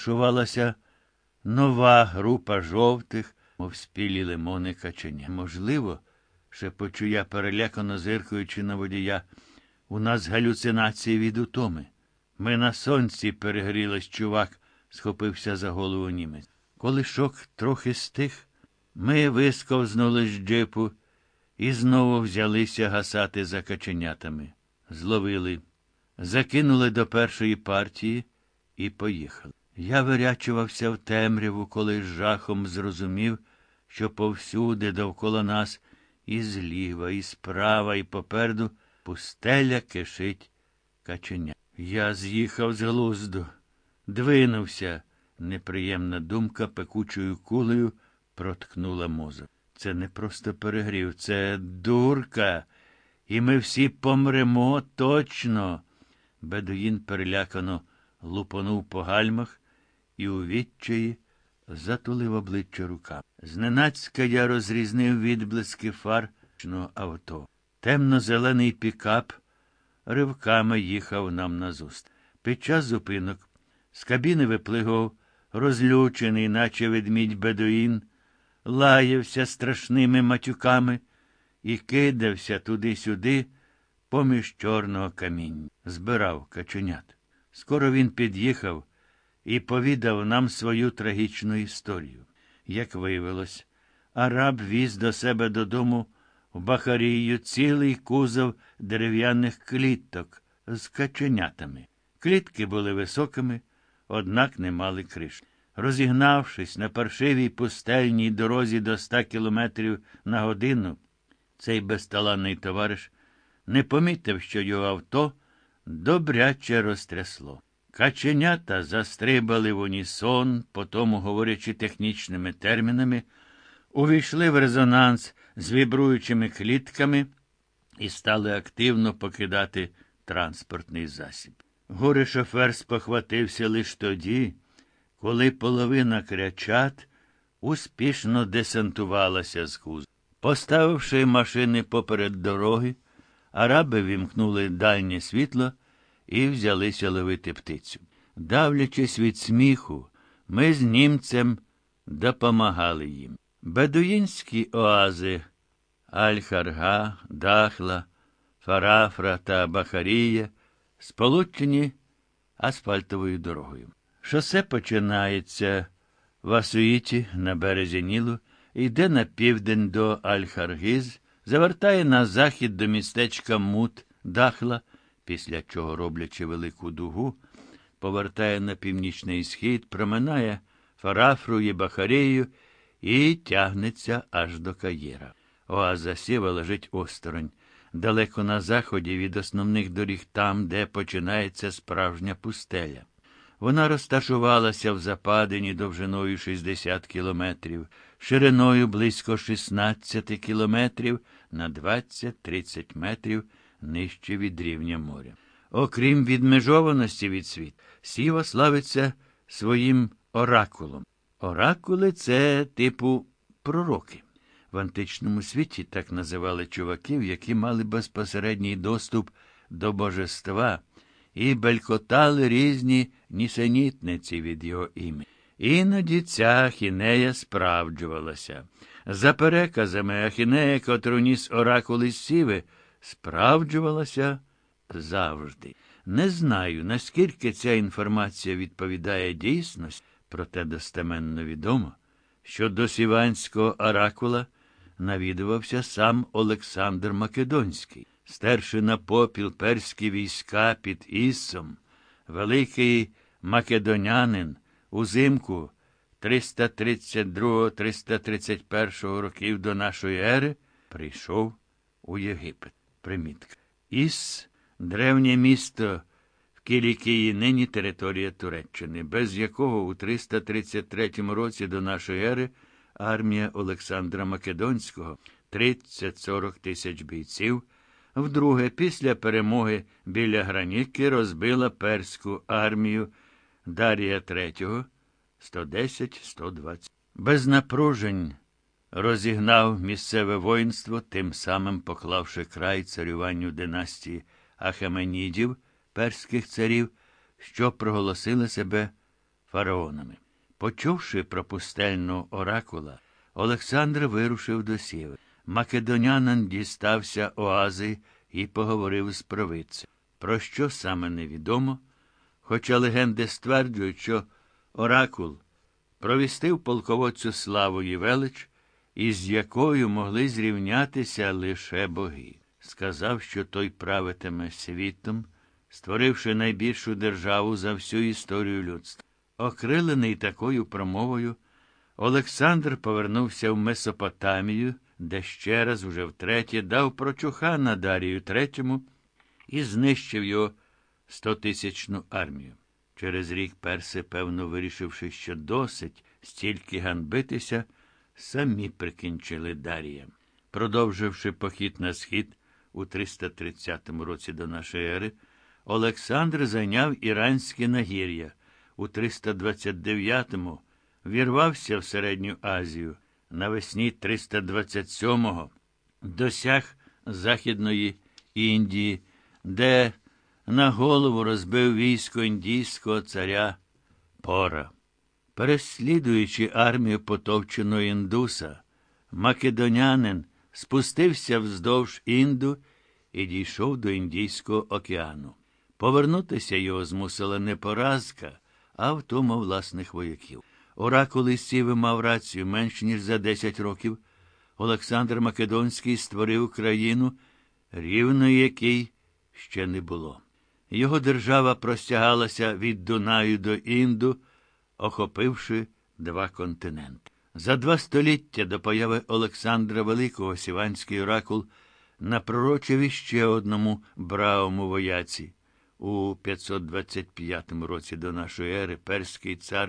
Шувалася нова група жовтих, мов спілі лимони каченя. Можливо, шепочу я, перелякано зиркаючи на водія, у нас галюцинації від утоми. Ми на сонці перегрілись, чувак, схопився за голову німець. Коли шок трохи стих, ми висковзнули з джипу і знову взялися гасати за каченятами. Зловили, закинули до першої партії і поїхали. Я вирячувався в темряву, коли жахом зрозумів, що повсюди довкола нас і зліва, і справа, і попереду пустеля кишить каченя. Я з'їхав з глузду, двинувся. Неприємна думка пекучою кулею проткнула мозок. Це не просто перегрів, це дурка. І ми всі помремо точно. Бедуїн перелякано лупонув по гальмах і у відчаї затулив обличчя руками. Зненацька я розрізнив відблиски фар авто. Темно-зелений пікап ривками їхав нам назуст. Під час зупинок з кабіни виплигав розлючений, наче ведмідь бедуїн, лаявся страшними матюками і кидався туди-сюди поміж чорного каміння. Збирав каченят. Скоро він під'їхав і повідав нам свою трагічну історію. Як виявилось, араб віз до себе додому в Бахарію цілий кузов дерев'яних кліток з каченятами. Клітки були високими, однак не мали криш. Розігнавшись на паршивій пустельній дорозі до ста кілометрів на годину, цей безталанний товариш не помітив, що його авто добряче розтрясло. Каченята застрибали в унісон, потому, говорячи технічними термінами, увійшли в резонанс з вібруючими клітками і стали активно покидати транспортний засіб. Горе шофер спохватився лише тоді, коли половина крячат успішно десантувалася з кузу. Поставивши машини поперед дороги, араби вімкнули дальнє світло і взялися ловити птицю. Давлячись від сміху, ми з німцем допомагали їм. Бедуїнські оази Аль-Харга, Дахла, Фарафра та Бахарія сполучені асфальтовою дорогою. Шосе починається в Асуїті на березі Нілу, йде на південь до Аль-Харгиз, завертає на захід до містечка Мут Дахла, після чого, роблячи велику дугу, повертає на північний схід, проминає Фарафру Бахарею і тягнеться аж до Каєра. Оаза Сєва лежить осторонь, далеко на заході від основних доріг там, де починається справжня пустеля. Вона розташувалася в западині довжиною 60 кілометрів, шириною близько 16 кілометрів на 20-30 метрів нижче від рівня моря. Окрім відмежованості від світ, Сіва славиться своїм оракулом. Оракули це типу пророки. В античному світі так називали чуваків, які мали безпосередній доступ до божества і белькотали різні нісенітниці від його імені. Іноді ця ахінея справджувалася. За переказами ахінея, котру ніс оракули сіви, справджувалася завжди. Не знаю, наскільки ця інформація відповідає дійсності, проте достеменно відомо, що до сіванського оракула навідувався сам Олександр Македонський, стерши на попіл перські війська під Іссом, великий македонянин узимку 332-331 років до нашої ери прийшов у Єгипет. Примітка. Іс древнє місто в Кілікії, нині територія Туреччини, без якого у 333 році до нашої ери армія Олександра Македонського 30-40 тисяч бійців, вдруге, після перемоги біля Граніки розбила перську армію Дарія III 110-120. Без напружень розігнав місцеве воїнство, тим самим поклавши край царюванню династії Ахеменідів, перських царів, що проголосили себе фараонами. Почувши про пустельну оракула, Олександр вирушив до сіви. Македонянин дістався оази і поговорив з провидцем. Про що саме невідомо, хоча легенди стверджують, що оракул провістив полководцю славу і велич, із якою могли зрівнятися лише боги. Сказав, що той правитиме світом, створивши найбільшу державу за всю історію людства. Окрилений такою промовою, Олександр повернувся в Месопотамію, де ще раз уже втретє дав прочухана Дарію Третьому і знищив його стотисячну армію. Через рік перси, певно, вирішивши, що досить стільки ганбитися, самі прикінчили Дарія. Продовживши похід на схід у 330 році до нашої ери, Олександр зайняв іранське нагір'я. У 329-му вірвався в Середню Азію. Навесні 327-го досяг Західної Індії, де на голову розбив військо індійського царя Пора. Переслідуючи армію потовченого індуса, македонянин спустився вздовж Інду і дійшов до Індійського океану. Повернутися його змусила не поразка, а втома власних вояків. Оракул із Сіви мав рацію менш ніж за 10 років. Олександр Македонський створив країну, рівно якій ще не було. Його держава простягалася від Дунаю до Інду, охопивши два континенти. За два століття до появи Олександра Великого Сіванський оракул напророчив іще одному бравому вояці. У 525 році до нашої ери перський цар